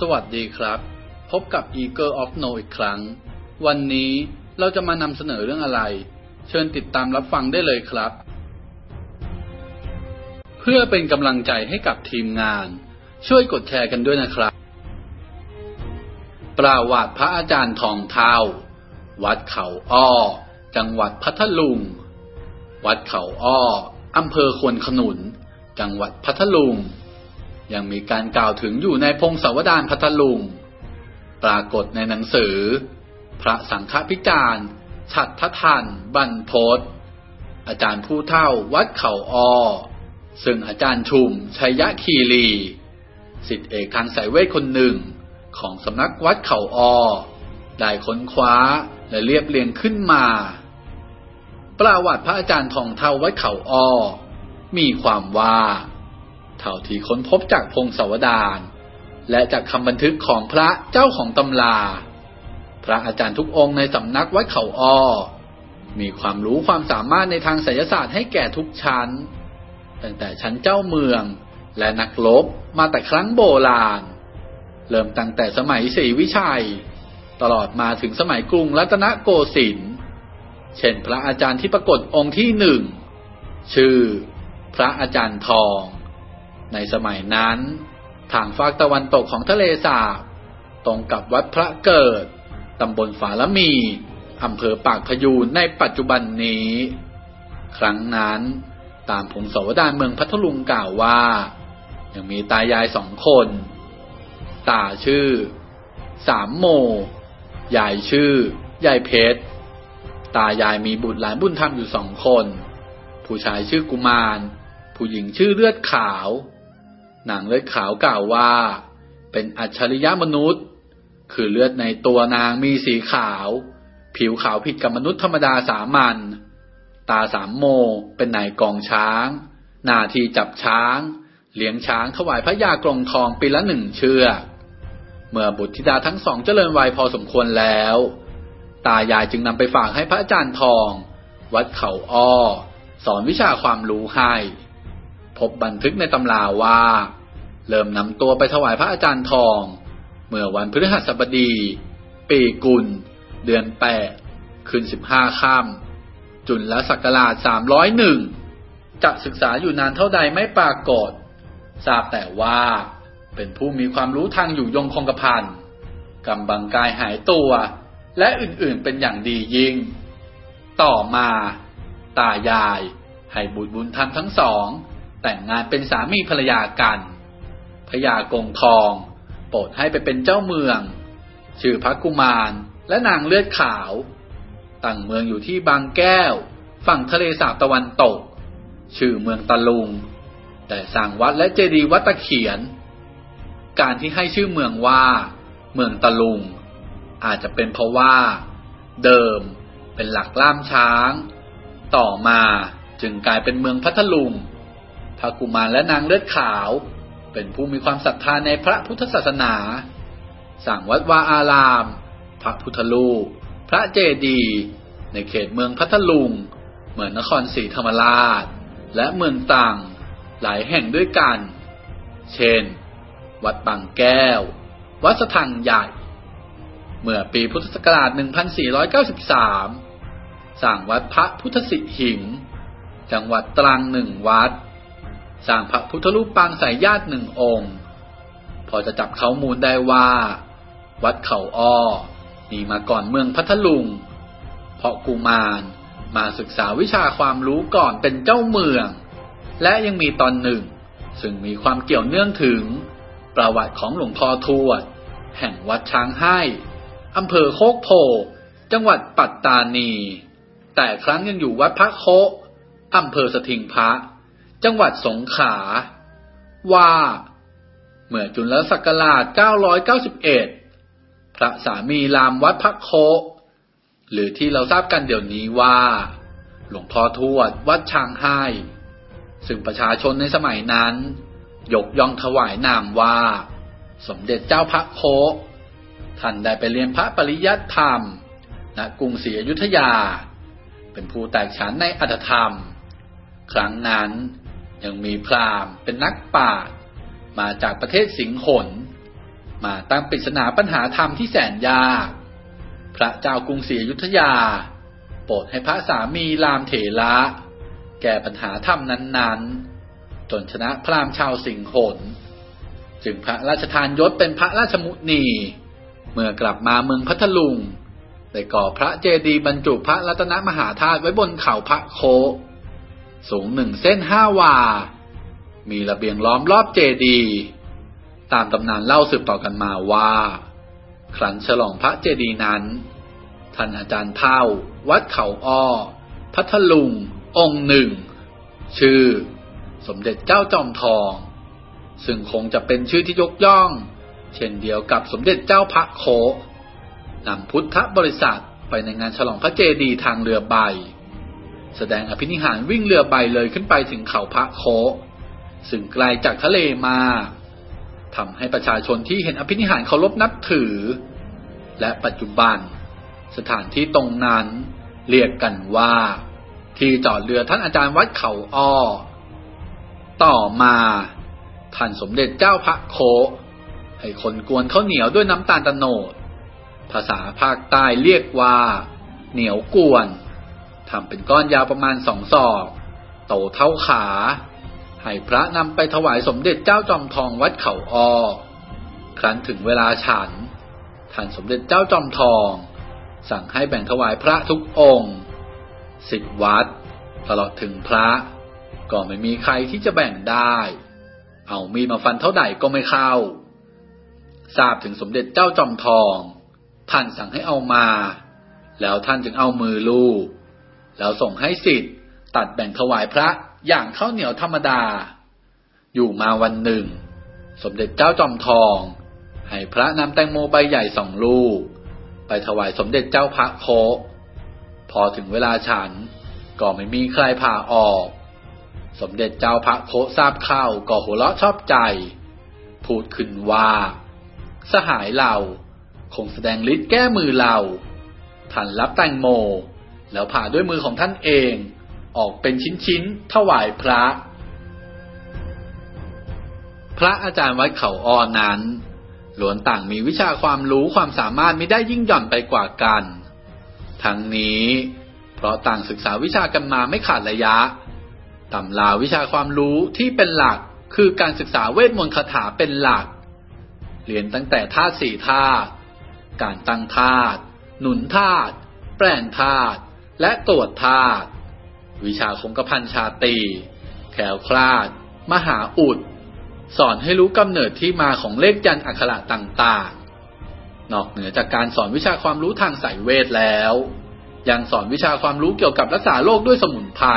สวัสดีครับ พบกับ Eagle of No อีกครั้ง วันนี้เราจะมานำเสนอเรื่องอะไร เชิญติดตามรับฟังได้เลยครับ เพื่อเป็นกำลังใจให้กับทีมงาน ช่วยกดแชร์กันด้วยนะครับ ประวัติพระอาจารย์ทองเทาวัดเขาอ้อ จังหวัดพัทลุง วัดเขาอ้ออำเภอควนขนุน จังหวัดพัทลุง ยังมีการกล่าวถึงอยู่ในพงศาวดารพัทลุง ปรากฏในหนังสือ พระสังฆพิจารฉัตรทันบันพศอาจารย์ผู้เท่าวัดเขาออ ซึ่งอาจารย์ชุมชัยยะคีรีสิทธิเอกทางสายเวทคนหนึ่งของสำนักวัดเขาออ ได้ค้นคว้าและเรียบเรียงขึ้นมา ประวัติพระอาจารย์ทองเท่าวัดเขาออ มีความว่า เท่าที่ค้นพบจากพงศาวดารและจากคำบันทึกของพระเจ้าของตำราพระอาจารย์ทุกองค์ในสำนักวัดเขาอ้อมีความรู้ความสามารถในทางไสยศาสตร์ให้แก่ทุกชั้น ตั้งแต่ชั้นเจ้าเมืองและนักรบมาแต่ครั้งโบราณ เริ่มตั้งแต่สมัยศรีวิชัย ตลอดมาถึงสมัยกรุงรัตนโกสินทร์เช่นพระอาจารย์ที่ปรากฏองค์ที่หนึ่ง ชื่อ พระอาจารย์ทอง ในสมัยนั้น ทางฝากตะวันตกของทะเลสาบ ตรงกับวัดพระเกิด ตำบลฝาละมีอำเภอปากพยูนในปัจจุบันนี้ ครั้งนั้น ตามพงศาวดารเมืองพัทลุงกล่าวว่า ยังมีตายายสองคน ตาชื่อ สามโม ยายชื่อยายเพชร ตายายมีบุตรหลานบุญธรรมอยู่สองคน ผู้ชายชื่อกุมาร ผู้หญิงชื่อเลือดขาว นางเลือดขาวกล่าวว่า เป็นอัจฉริยะมนุษย์ คือเลือดในตัวนางมีสีขาว ผิวขาวผิดกับมนุษย์ธรรมดาสามัญตาสามโมเป็นนายกองช้าง หน้าที่จับช้าง เลี้ยงช้างถวายพระยากรงทองปีละหนึ่งเชือกเมื่อบุตรธิดาทั้งสองเจริญวัยพอสมควรแล้ว ตายายจึงนำไปฝากให้พระอาจารย์ทอง วัดเขาอ้อ สอนวิชาความรู้ให้ พบบันทึกในตำราว่า เริ่มนำตัวไปถวายพระอาจารย์ทอง เมื่อวันพฤหัสบดี ปีกุล เดือนแปดคืนสิบห้าค่ำจุลศักราชสามร้อยหนึ่งจะศึกษาอยู่นานเท่าใดไม่ปรากฏ ทราบแต่ว่าเป็นผู้มีความรู้ทางอยู่ยงคงกระพันกำบังกายหายตัว และอื่นๆเป็นอย่างดียิ่ง ต่อมา ตายาย ให้บุตรบุญธรรมทั้งสอง แต่งงานเป็นสามีภรรยากันพญากงทอง โปรดให้ไปเป็นเจ้าเมือง ชื่อพระกุมารและนางเลือดขาว ตั้งเมืองอยู่ที่บางแก้ว ฝั่งทะเลสาบตะวันตก ชื่อเมืองตะลุง แต่สร้างวัดและเจดีย์วัดตะเขียน การที่ให้ชื่อเมืองว่า เมืองตะลุง อาจจะเป็นเพราะว่า เดิมเป็นหลักล่ามช้าง ต่อมาจึงกลายเป็นเมืองพัทลุง พระกุมารและนางเลือดขาว เป็นผู้มีความศรัทธาในพระพุทธศาสนา สั่งวัดวาอาราม พระพุทธรูปพระเจดีย์ในเขตเมืองพัทลุง เหมือนนครศรีธรรมราช และเมืองต่างหลายแห่งด้วยกัน เช่น วัดบางแก้ว วัดสถังใหญ่ เมื่อปีพุทธศักราช 1493สร้างวัดพระพุทธสิหิง จังหวัดตรังหนึ่งวัด สร้างพระพุทธรูปปางสายญาติหนึ่งองค์ พอจะจับเขามูลได้ว่า วัดเขาอ้อมีมาก่อนเมืองพัทลุง เพราะกุมารมาศึกษาวิชาความรู้ก่อนเป็นเจ้าเมือง และยังมีตอนหนึ่ง ซึ่งมีความเกี่ยวเนื่องถึง ประวัติของหลวงพ่อทวด แห่งวัดช้างให้อำเภอโคกโพ จังหวัดปัตตานี แต่ครั้งยังอยู่วัดพระโคอำเภอสถิงพระ จังหวัดสงขลาว่า เมื่อจุลศักราช 991 พระสามีรามวัดพระโค หรือที่เราทราบกันเดี๋ยวนี้ว่า หลวงพ่อทวดวัดช้างให้ ซึ่งประชาชนในสมัยนั้น ยกย่องถวายนามว่า สมเด็จเจ้าพระโค ท่านได้ไปเรียนพระปริยัติธรรมณกรุงศรีอยุธยา เป็นผู้แตกฉานในอัตธรรม ครั้งนั้น ยังมีพราหมณ์เป็นนักปราชญ์มาจากประเทศสิงหนมาตั้งปริศนาปัญหาธรรมที่แสนยาก พระเจ้ากรุงศรีอยุธยา โปรดให้พระสามีรามเถระ แก้ปัญหาธรรมนั้นๆ จนชนะพราหมณ์ชาวสิงหนจึงพระราชทานยศเป็นพระราชมุนี เมื่อกลับมาเมืองพัทลุงได้ก่อพระเจดีย์บรรจุพระรัตนมหาธาตุไว้บนเขาพระโค สูงหนึ่งเส้นห้าวา มีระเบียงล้อมรอบเจดี ตามตำนานเล่าสืบต่อกันมาว่า ครั้นฉลองพระเจดีนั้น ท่านอาจารย์เท่า วัดเขาอ้อ พัทลุง องค์หนึ่ง ชื่อ สมเด็จเจ้าจอมทอง ซึ่งคงจะเป็นชื่อที่ยกย่อง เช่นเดียวกับสมเด็จเจ้าพระโคนำพุทธบริษัทไปในงานฉลองพระเจดีทางเรือใบ แสดงอภินิหารวิ่งเรือใบเลยขึ้นไปถึงเขาพระโค ซึ่งไกลจากทะเลมาทำให้ประชาชนที่เห็นอภินิหารเคารพนับถือ และปัจจุบัน สถานที่ตรงนั้นเรียกกันว่า ที่จอดเรือท่านอาจารย์วัดเขาอ้อ ต่อมา ท่านสมเด็จเจ้าพระโค ให้คนกวนข้าวเหนียวด้วยน้ำตาลตะโนด ภาษาภาคใต้เรียกว่า เหนียวกวน ทำเป็นก้อนยาวประมาณสองศอกโตเท่าขา ให้พระนำไปถวายสมเด็จเจ้าจอมทองวัดเขาออครั้นถึงเวลาฉัน ท่านสมเด็จเจ้าจอมทอง สั่งให้แบ่งถวายพระทุกองค์สิบวัด ตลอดถึงพระ ก็ไม่มีใครที่จะแบ่งได้ เอามีมาฟันเท่าใดก็ไม่เข้า ทราบถึงสมเด็จเจ้าจอมทอง ท่านสั่งให้เอามา แล้วท่านจึงเอามือลูบ แล้วส่งให้สิทธิ์ตัดแบ่งถวายพระอย่างข้าวเหนียวธรรมดา อยู่มาวันหนึ่ง สมเด็จเจ้าจอมทอง ให้พระนำแตงโมใบใหญ่สองลูก ไปถวายสมเด็จเจ้าพระโค พอถึงเวลาฉันก็ไม่มีใครผ่าออก สมเด็จเจ้าพระโคทราบข้าวก็หัวเราะชอบใจ พูดขึ้นว่า สหายเราคงแสดงฤทธิ์แก้มือเราท่านรับแตงโม แล้วผ่าด้วยมือของท่านเองออกเป็นชิ้นๆถวายพระ พระอาจารย์วัดเขาออนั้นล้วนต่างมีวิชาความรู้ความสามารถไม่ได้ยิ่งหย่อนไปกว่ากัน ทั้งนี้ เพราะต่างศึกษาวิชากันมาไม่ขาดระยะตำราวิชาความรู้ที่เป็นหลักคือการศึกษาเวทมนต์คาถาเป็นหลัก เรียนตั้งแต่ธาตุสี่ธาตุการตั้งธาตุหนุนธาตุแปลงธาตุ และตรวจธาตุวิชาคงกระพันชาตีแขวคลาด มหาอุด สอนให้รู้กำเนิดที่มาของเลขยันอักขระต่างๆ นอกเหนือจากการสอนวิชาความรู้ทางสายเวทแล้ว ยังสอนวิชาความรู้เกี่ยวกับรักษาโรคด้วยสมุนไพร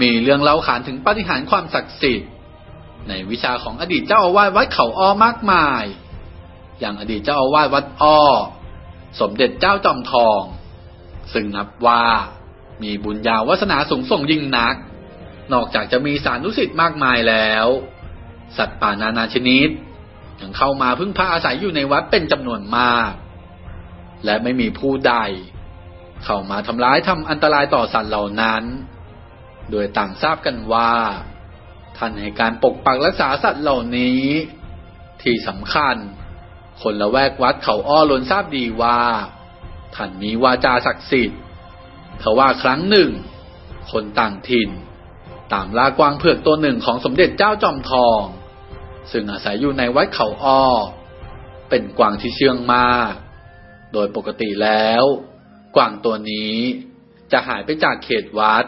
มีเรื่องเล่าขานถึงปฏิหารความศักดิ์สิทธิ์ ในวิชาของอดีตเจ้าอาวาสวัดเขาอ้อมากมาย อย่างอดีตเจ้าอาวาสวัดอ้อ สมเด็จเจ้าจอมทอง ซึ่งนับว่ามีบุญญาวาสนาสูงส่งยิ่งนัก นอกจากจะมีสารุสิทธิ์มากมายแล้ว สัตว์ป่านานาชนิดยังเข้ามาพึ่งพาอาศัยอยู่ในวัดเป็นจำนวนมาก และไม่มีผู้ใด เข้ามาทำร้ายทำอันตรายต่อสัตว์เหล่านั้น โดยต่างทราบกันว่า ท่านในการปกปักรักษาสัตว์เหล่านี้ ที่สำคัญ คนละแวกวัดเขาอ้อล้นทราบดีว่า ท่านมีวาจาศักดิ์สิทธิ์ทว่าครั้งหนึ่ง คนต่างถิ่น ตามลากวางเผือกตัวหนึ่งของสมเด็จเจ้าจอมทอง ซึ่งอาศัยอยู่ในวัดเขาอ้อ เป็นกวางที่เชื่องมาก โดยปกติแล้ว กวางตัวนี้จะหายไปจากเขตวัด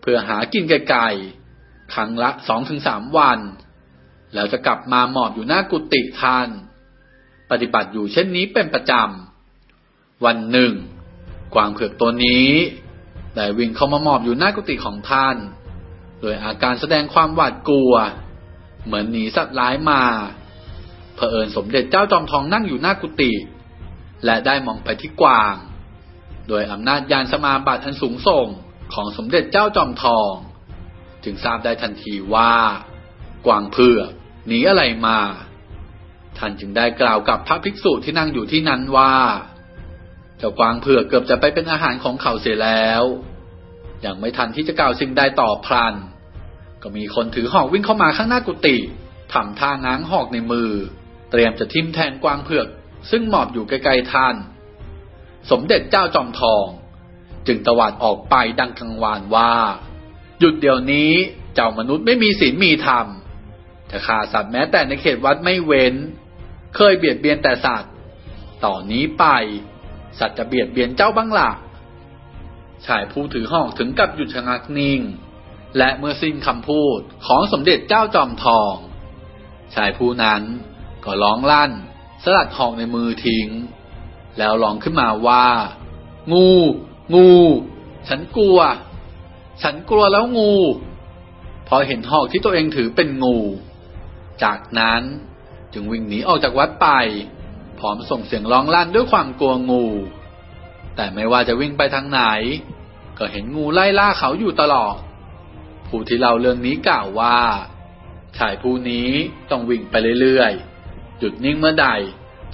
เพื่อหากินไกลๆครั้งละสองถึงสามวัน แล้วจะกลับมาหมอบอยู่หน้ากุฏิท่าน ปฏิบัติอยู่เช่นนี้เป็นประจำ วันหนึ่ง กวางเผือกตัวนี้ได้วิ่งเข้ามาหมอบอยู่หน้ากุฏิของท่าน โดยอาการแสดงความหวาดกลัว เหมือนหนีสัตว์ร้ายมาเผอิญสมเด็จเจ้าจอมทองนั่งอยู่หน้ากุฏิและได้มองไปที่กวาง โดยอำนาจยานสมาบัติอันสูงส่งของสมเด็จเจ้าจอมทอง จึงทราบได้ทันทีว่า กวางเผือกหนีอะไรมา ท่านจึงได้กล่าวกับพระภิกษุที่นั่งอยู่ที่นั้นว่า เจ้ากวางเผือกเกือบจะไปเป็นอาหารของเขาเสียแล้ว ยังไม่ทันที่จะกล่าวสิ่งใดตอบพลัน ก็มีคนถือหอกวิ่งเข้ามาข้างหน้ากุฏิทำท่าง้างหอกในมือ เตรียมจะทิมแทงกวางเผือก ซึ่งหมอบอยู่ใกล้ๆท่าน สมเด็จเจ้าจอมทอง จึงตวาดออกไปดังกังวานว่า หยุดเดี๋ยวนี้เจ้ามนุษย์ไม่มีศีลมีธรรมจะฆ่าสัตว์แม้แต่ในเขตวัดไม่เว้น เคยเบียดเบียนแต่สัตว์ ต่อนนี้ไป สัตว์จะเบียดเบียนเจ้าบ้างละ่ะชายผู้ถือหอกถึงกับหยุดชะงักนิ่ง และเมื่อสิ้นคำพูดของสมเด็จเจ้าจอมทอง ชายผู้นั้นก็ร้องลั่น สลัดหอกในมือทิ้ง แล้วร้องขึ้นมาว่า งู งู ฉันกลัว ฉันกลัวแล้วงู พอเห็นหอกที่ตัวเองถือเป็นงู จากนั้นจึงวิ่งหนีออกจากวัดไป อมส่งเสียงร้องลั่นด้วยความกลัวงู แต่ไม่ว่าจะวิ่งไปทางไหน ก็เห็นงูไล่ล่าเขาอยู่ตลอด ผู้ที่เล่าเรื่องนี้กล่าวว่า ชายผู้นี้ต้องวิ่งไปเรื่อยๆ หยุดนิ่งเมื่อใด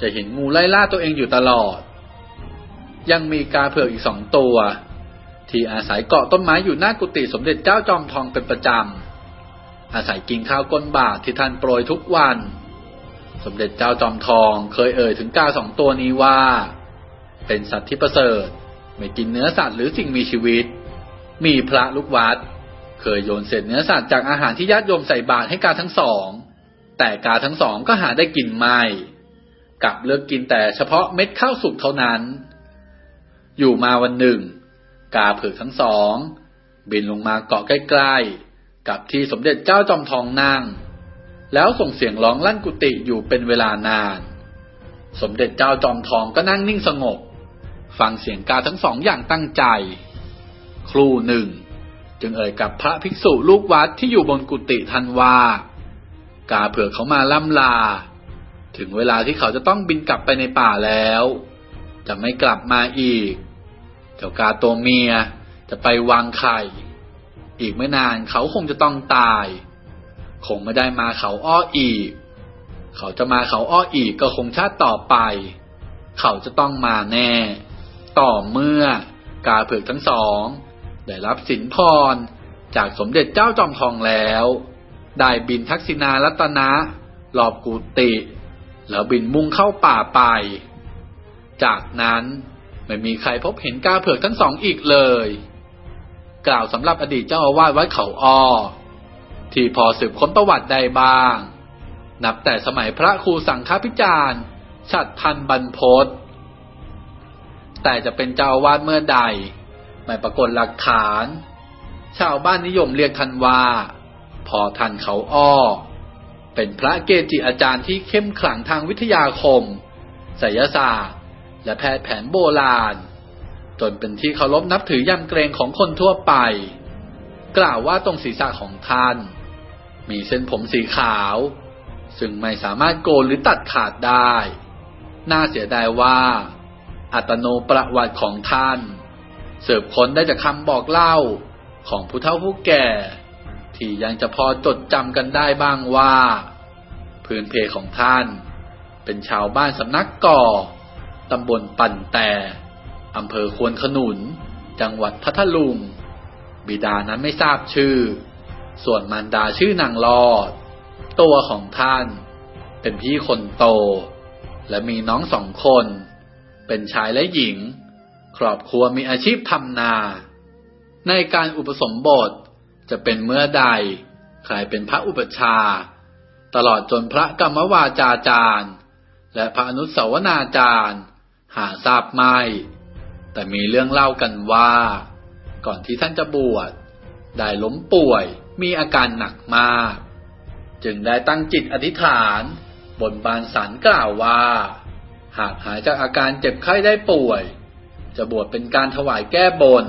จะเห็นงูไล่ล่าตัวเองอยู่ตลอด ยังมีกาเผือกอีกสองตัว ที่อาศัยเกาะต้นไม้อยู่หน้ากุฏิสมเด็จเจ้าจอมทองเป็นประจำอาศัยกินข้าวก้นบาทที่ท่านโปรยทุกวัน สมเด็จเจ้าจอมทองเคยเอ่ยถึงกาสองตัวนี้ว่า เป็นสัตว์ที่ประเสริฐ ไม่กินเนื้อสัตว์หรือสิ่งมีชีวิต มีพระลูกวัด เคยโยนเศษเนื้อสัตว์จากอาหารที่ญาติโยมใส่บาตรให้กาทั้งสอง แต่กาทั้งสองก็หาได้กินไม่กลับเลือกกินแต่เฉพาะเม็ดข้าวสุกเท่านั้น อยู่มาวันหนึ่ง กาเผือกทั้งสอง บินลงมาเกาะใกล้ๆ กับที่สมเด็จเจ้าจอมทองนั่ง แล้วส่งเสียงร้องลั่นกุฏิอยู่เป็นเวลานาน สมเด็จเจ้าจอมทองก็นั่งนิ่งสงบ ฟังเสียงกาทั้งสองอย่างตั้งใจ ครูหนึ่ง จึงเอ่ยกับพระภิกษุลูกวัดที่อยู่บนกุฏิท่านว่า กาเผื่อเขามาล่ำลา ถึงเวลาที่เขาจะต้องบินกลับไปในป่าแล้ว จะไม่กลับมาอีก เจ้ากาตัวเมียจะไปวางไข่ อีกไม่นานเขาคงจะต้องตาย คงไม่ได้มาเขาอ้ออีก เขาจะมาเขาอ้ออีกก็คงชาติต่อไป เขาจะต้องมาแน่ ต่อเมื่อกาเผือกทั้งสอง ได้รับสินพร จากสมเด็จเจ้าจอมทองแล้ว ได้บินทักษิณารัตนะรอบกุติแล้วบินมุ่งเข้าป่าไป จากนั้นไม่มีใครพบเห็นกาเผือกทั้งสองอีกเลย กล่าวสำหรับอดีตเจ้าอาวาสวัดเขาอ้อ ที่พอสืบค้นประวัติได้บ้าง นับแต่สมัยพระครูสังฆพิจารณ์ฉัดพันบรรพศแต่จะเป็นเจ้าอาวาสเมื่อใด ไม่ปรากฏหลักฐาน ชาวบ้านนิยมเรียกท่านว่า พอทันเขาอ้อ เป็นพระเกจิอาจารย์ที่เข้มขลังทางวิทยาคมไสยศาสตร์ และแพทย์แผนโบราณ จนเป็นที่เคารพนับถือยำเกรงของคนทั่วไป กล่าวว่าตรงศีรษะของท่าน มีเส้นผมสีขาว ซึ่งไม่สามารถโกนหรือตัดขาดได้ น่าเสียดายว่า อัตโนประวัติของท่าน เสิบค้นได้จากคำบอกเล่าของผู้เฒ่าผู้แก่ ที่ยังจะพอจดจำกันได้บ้างว่า พื้นเพของท่าน เป็นชาวบ้านสำนักก่อตำบลปั่นแต่อำเภอควนขนุน จังหวัดพัทลุง บิดานั้นไม่ทราบชื่อ ส่วนมารดาชื่อนางลอด ตัวของท่าน เป็นพี่คนโต และมีน้องสองคน เป็นชายและหญิง ครอบครัวมีอาชีพทำนา ในการอุปสมบทจะเป็นเมื่อใดใครเป็นพระอุปชฌาย์ตลอดจนพระกรรมวาจาจารย์ และพระอนุสาวนาจารย์ หาทราบไม่ แต่มีเรื่องเล่ากันว่า ก่อนที่ท่านจะบวชได้ล้มป่วย มีอาการหนักมาก จึงได้ตั้งจิตอธิษฐาน บนบานสันกล่าวว่า หากหายจากอาการเจ็บไข้ได้ป่วย จะบวชเป็นการถวายแก้บน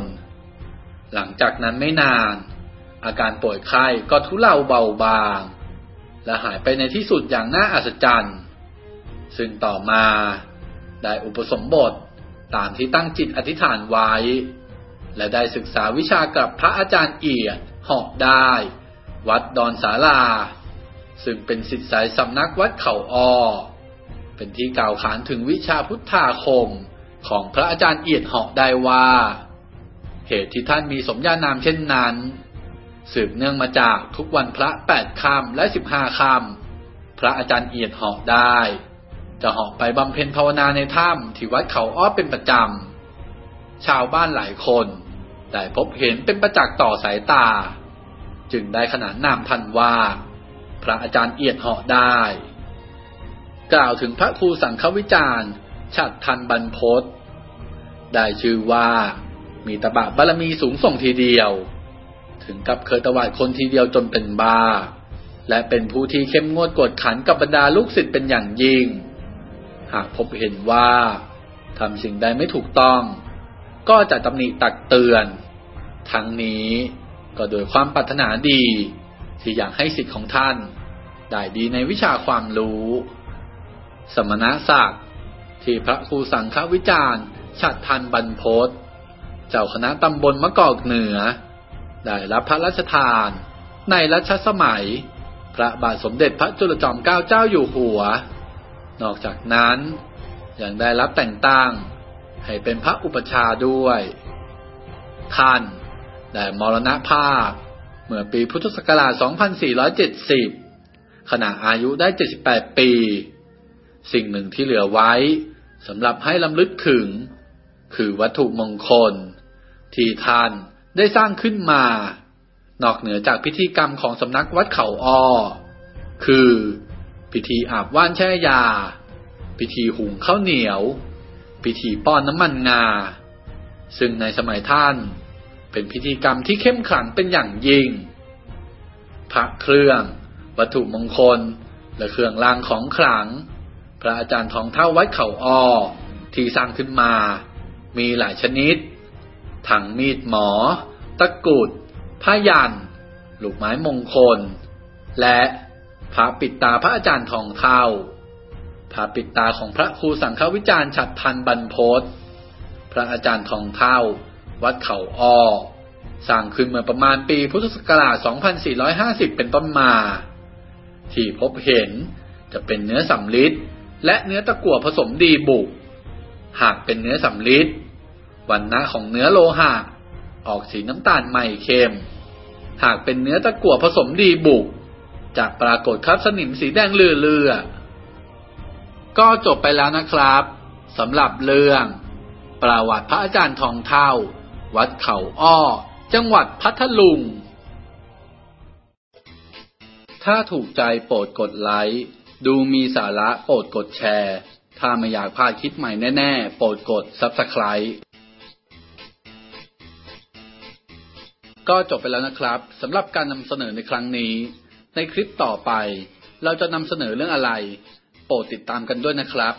หลังจากนั้นไม่นาน อาการป่วยไข้ก็ทุเลาเบาบาง และหายไปในที่สุดอย่างน่าอัศจรรย์ ซึ่งต่อมาได้อุปสมบทตามที่ตั้งจิตอธิษฐานไว้ และได้ศึกษาวิชากับพระอาจารย์เอียด หอกได้ วัดดอนสาลา ซึ่งเป็นสิทธิสายสำนักวัดเขาอ้อเป็นที่กล่าวขานถึงวิชาพุทธาคมของพระอาจารย์เอียดหอกได้ว่า เหตุที่ท่านมีสมญานามเช่นนั้น สืบเนื่องมาจากทุกวันพระแปดค่ำและสิบห้าค่ำพระอาจารย์เอียดหาะได้ จะหาะไปบำเพ็ญภาวนาในถ้ำที่วัดเขาอ้อเป็นประจำชาวบ้านหลายคน ได้พบเห็นเป็นประจักษ์ต่อสายตา จึงได้ขนานนามท่านว่า พระอาจารย์เอียดเหาะได้ กล่าวถึงพระครูสังฆวิจารณ์ฉัดทันบรรพศได้ชื่อว่า มีตบะบารมีสูงส่งทีเดียว ถึงกับเคยตวาดคนทีเดียวจนเป็นบ้าและเป็นผู้ที่เข้มงวดกวดขันกับบรรดาลูกศิษย์เป็นอย่างยิ่ง หากพบเห็นว่าทำสิ่งใดไม่ถูกต้อง ก็จะตำหนิตักเตือน ทั้งนี้ก็โดยความปรารถนาดี ที่อยากให้สิทธิ์ของท่าน ได้ดีในวิชาความรู้ สมณศักดิ์ที่พระครูสังฆวิจารณ์ฉัดทันบรรพศเจ้าคณะตำบลมะกอกเหนือ ได้รับพระราชทาน ในรัชสมัย พระบาทสมเด็จพระจุลจอมเกล้าเจ้าอยู่หัว นอกจากนั้นยังได้รับแต่งตั้ง ให้เป็นพระอุปชาด้วย ท่านได้มรณภาพ เมื่อปีพุทธศักราช 2470 ขณะอายุได้ 78 ปี สิ่งหนึ่งที่เหลือไว้สำหรับให้ลำลึกถึง คือวัตถุมงคล ที่ท่านได้สร้างขึ้นมา นอกเหนือจากพิธีกรรมของสำนักวัดเขาอ้อคือ พิธีอาบว่านแช่ยา พิธีหุงข้าวเหนียว พิธีป้อนน้ำมันงา ซึ่งในสมัยท่านเป็นพิธีกรรมที่เข้มขลังเป็นอย่างยิ่ง พระเครื่อง วัตถุมงคล และเครื่องรางของขลัง พระอาจารย์ทองเท่าวัดเขาอ้อที่สร้างขึ้นมา มีหลายชนิดทั้งมีดหมอ ตะกุด ผ้ายัน ลูกไม้มงคล และพระปิดตาพระอาจารย์ทองเท่า พระปิดตาของพระครูสังฆวิจารณ์ฉัดทันบรรพศพระอาจารย์ทองเท่า วัดเขาอ้อสร้างขึ้นเมื่อประมาณปีพุทธศักราช 2450 เป็นต้นมา ที่พบเห็นจะเป็นเนื้อสำลิดและเนื้อตะกั่วผสมดีบุก หากเป็นเนื้อสำลิดวันณะของเนื้อโลหะออกสีน้ำตาลใหม่เค็มหากเป็นเนื้อตะกั่วผสมดีบุกจะปรากฏครับสนิมสีแดงเลือๆ ก็จบไปแล้วนะครับสำหรับเรื่อง ประวัติพระอาจารย์ทองเท่า วัดเขาอ้อ จังหวัดพัทลุง ถ้าถูกใจโปรดกดไลค์ดูมีสาระโปรดกดแชร์ ถ้าไม่อยากพลาดคลิปใหม่แน่ ๆ โปรดกด Subscribe ก็จบไปแล้วนะครับสำหรับการนำเสนอในครั้งนี้ ในคลิปต่อไป เราจะนำเสนอเรื่องอะไร โปรดติดตามกันด้วยนะครับ